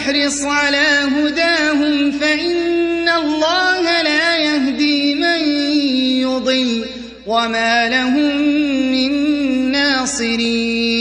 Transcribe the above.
واحرص على هداهم فإن الله لا يهدي من يضل وما لهم من ناصرين.